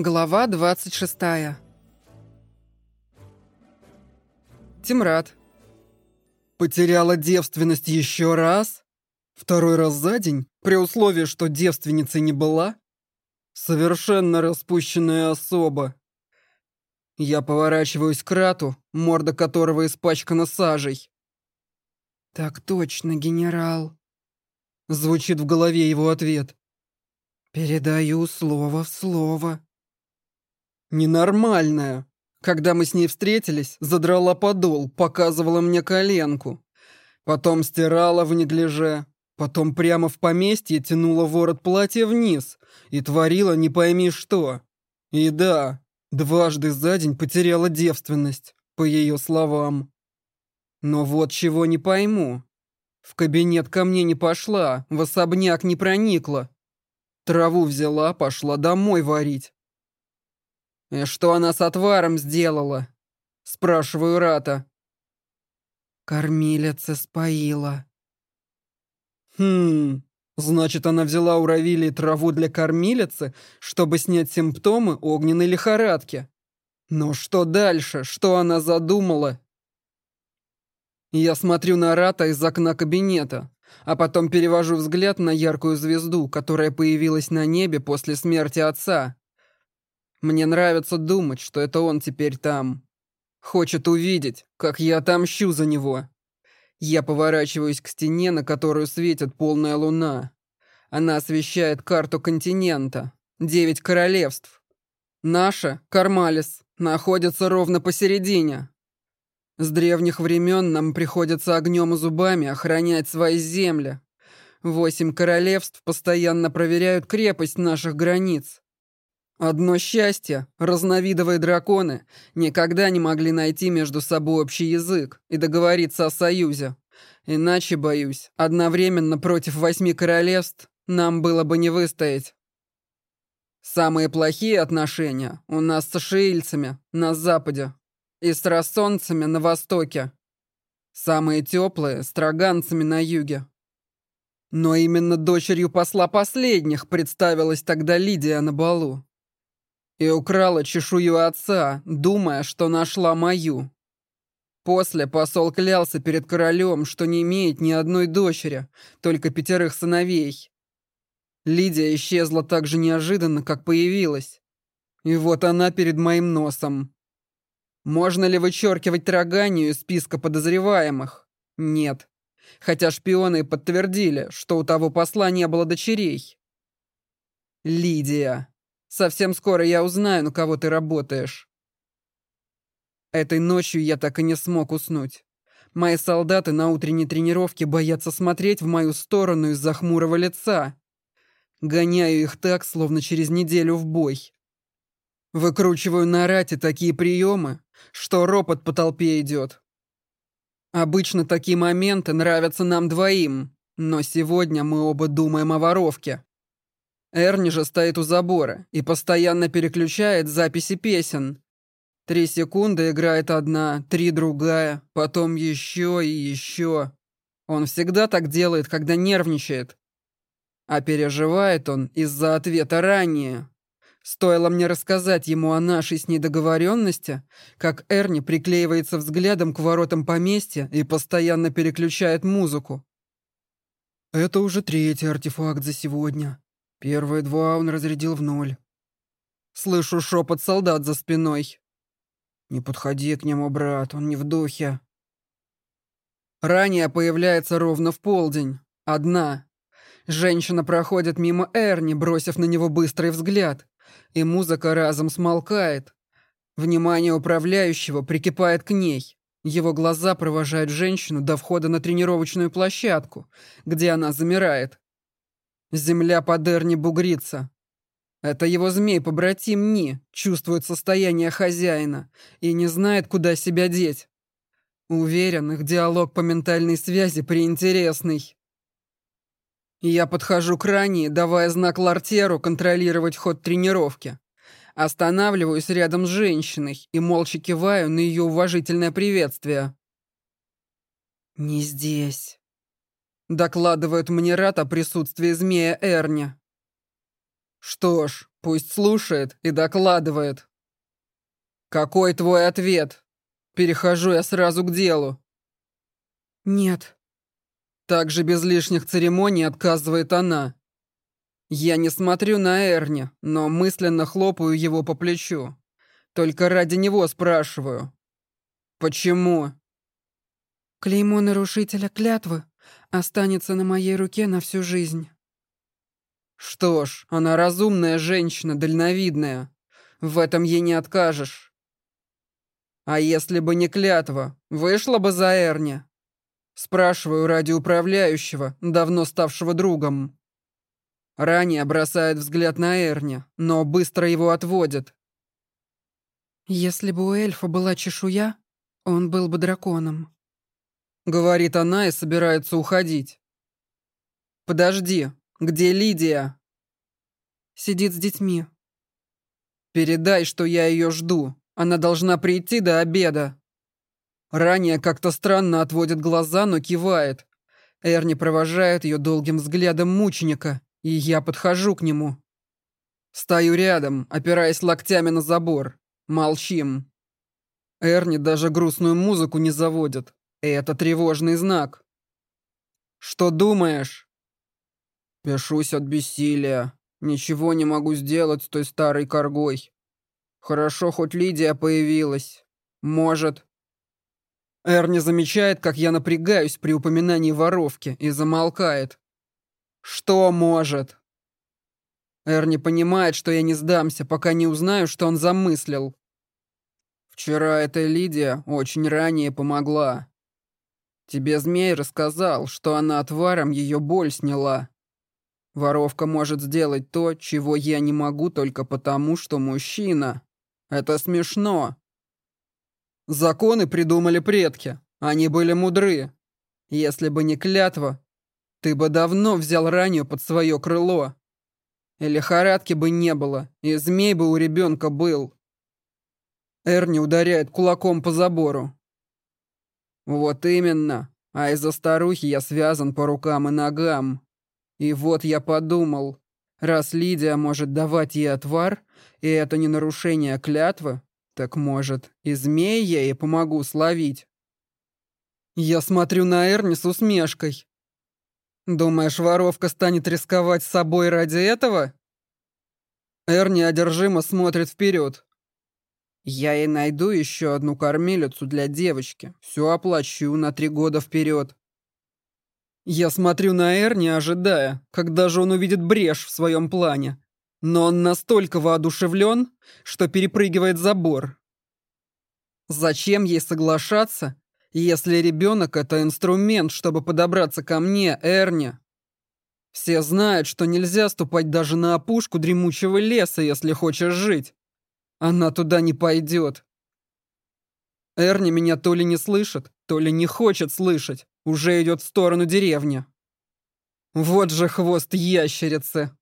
Глава 26. Тимрад. Потеряла девственность еще раз? Второй раз за день? При условии, что девственницей не была? Совершенно распущенная особа. Я поворачиваюсь к Рату, морда которого испачкана сажей. «Так точно, генерал», — звучит в голове его ответ. «Передаю слово в слово». Ненормальная. Когда мы с ней встретились, задрала подол, показывала мне коленку. Потом стирала в неглиже. Потом прямо в поместье тянула ворот платья вниз и творила не пойми что. И да, дважды за день потеряла девственность, по ее словам. Но вот чего не пойму. В кабинет ко мне не пошла, в особняк не проникла. Траву взяла, пошла домой варить. «И что она с отваром сделала?» Спрашиваю Рата. Кормилица споила. Хм, значит, она взяла у Равилии траву для кормилицы, чтобы снять симптомы огненной лихорадки. Но что дальше? Что она задумала? Я смотрю на Рата из окна кабинета, а потом перевожу взгляд на яркую звезду, которая появилась на небе после смерти отца. Мне нравится думать, что это он теперь там. Хочет увидеть, как я отомщу за него. Я поворачиваюсь к стене, на которую светит полная луна. Она освещает карту континента. Девять королевств. Наша, Кармалис, находится ровно посередине. С древних времен нам приходится огнем и зубами охранять свои земли. Восемь королевств постоянно проверяют крепость наших границ. Одно счастье, разновидовые драконы никогда не могли найти между собой общий язык и договориться о союзе. Иначе, боюсь, одновременно против восьми королевств нам было бы не выстоять. Самые плохие отношения у нас с шиильцами на западе и с рассонцами на востоке. Самые теплые с троганцами на юге. Но именно дочерью посла последних представилась тогда Лидия на балу и украла чешую отца, думая, что нашла мою. После посол клялся перед королем, что не имеет ни одной дочери, только пятерых сыновей. Лидия исчезла так же неожиданно, как появилась. И вот она перед моим носом. Можно ли вычеркивать Троганию из списка подозреваемых? Нет. Хотя шпионы подтвердили, что у того посла не было дочерей. Лидия. Совсем скоро я узнаю, на кого ты работаешь. Этой ночью я так и не смог уснуть. Мои солдаты на утренней тренировке боятся смотреть в мою сторону из-за хмурого лица. Гоняю их так, словно через неделю в бой. Выкручиваю на рате такие приемы, что ропот по толпе идет. Обычно такие моменты нравятся нам двоим, но сегодня мы оба думаем о воровке. Эрни же стоит у забора и постоянно переключает записи песен. Три секунды играет одна, три другая, потом еще и еще. Он всегда так делает, когда нервничает. А переживает он из-за ответа ранее. Стоило мне рассказать ему о нашей с ней договоренности, как Эрни приклеивается взглядом к воротам поместья и постоянно переключает музыку. «Это уже третий артефакт за сегодня», Первые два он разрядил в ноль. Слышу шепот солдат за спиной. «Не подходи к нему, брат, он не в духе». Ранее появляется ровно в полдень. Одна. Женщина проходит мимо Эрни, бросив на него быстрый взгляд, и музыка разом смолкает. Внимание управляющего прикипает к ней. Его глаза провожают женщину до входа на тренировочную площадку, где она замирает. Земля под Эрни бугрится. Это его змей-побратим Ни чувствует состояние хозяина и не знает, куда себя деть. Уверен, их диалог по ментальной связи приинтересный. Я подхожу к Рании, давая знак Лартеру контролировать ход тренировки. Останавливаюсь рядом с женщиной и молча киваю на ее уважительное приветствие. «Не здесь». Докладывают мне рад о присутствии змея Эрни. Что ж, Пусть слушает и докладывает. Какой твой ответ? Перехожу я сразу к делу. Нет. Также без лишних церемоний отказывает она. Я не смотрю на Эрни, но мысленно хлопаю его по плечу. Только ради него спрашиваю. Почему? Клеймо нарушителя клятвы останется на моей руке на всю жизнь. Что ж, она разумная женщина, дальновидная. В этом ей не откажешь. А если бы не клятва, вышла бы за Эрни? Спрашиваю ради управляющего, давно ставшего другом. Ранее бросает взгляд на Эрни, но быстро его отводит. Если бы у эльфа была чешуя, он был бы драконом. Говорит она и собирается уходить. Подожди, где Лидия?» «Сидит с детьми». «Передай, что я ее жду. Она должна прийти до обеда». Ранее как-то странно отводит глаза, но кивает. Эрни провожает ее долгим взглядом мученика, и я подхожу к нему. Стою рядом, опираясь локтями на забор. Молчим. Эрни даже грустную музыку не заводит. Это тревожный знак. «Что думаешь?» Пешусь от бессилия. Ничего не могу сделать с той старой коргой. Хорошо, хоть Лидия появилась. Может. Эр не замечает, как я напрягаюсь при упоминании воровки и замолкает. Что может? Эр не понимает, что я не сдамся, пока не узнаю, что он замыслил. Вчера эта Лидия очень ранее помогла. Тебе змей рассказал, что она отваром ее боль сняла. Воровка может сделать то, чего я не могу только потому, что мужчина. Это смешно. Законы придумали предки. Они были мудры. Если бы не клятва, ты бы давно взял ранее под свое крыло. И лихорадки бы не было, и змей бы у ребенка был. Эрни ударяет кулаком по забору. Вот именно. А из-за старухи я связан по рукам и ногам. И вот я подумал, раз Лидия может давать ей отвар, и это не нарушение клятвы, так может, и змей я ей помогу словить. Я смотрю на Эрни с усмешкой. Думаешь, воровка станет рисковать собой ради этого? Эрни одержимо смотрит вперед. Я ей найду еще одну кормилицу для девочки. Все оплачу на три года вперед. Я смотрю на Эрни, ожидая, когда же он увидит брешь в своем плане. Но он настолько воодушевлен, что перепрыгивает забор. Зачем ей соглашаться, если ребенок — это инструмент, чтобы подобраться ко мне, Эрни? Все знают, что нельзя ступать даже на опушку дремучего леса, если хочешь жить. Она туда не пойдет. Эрни меня то ли не слышит, то ли не хочет слышать уже идет в сторону деревни. Вот же хвост ящерицы.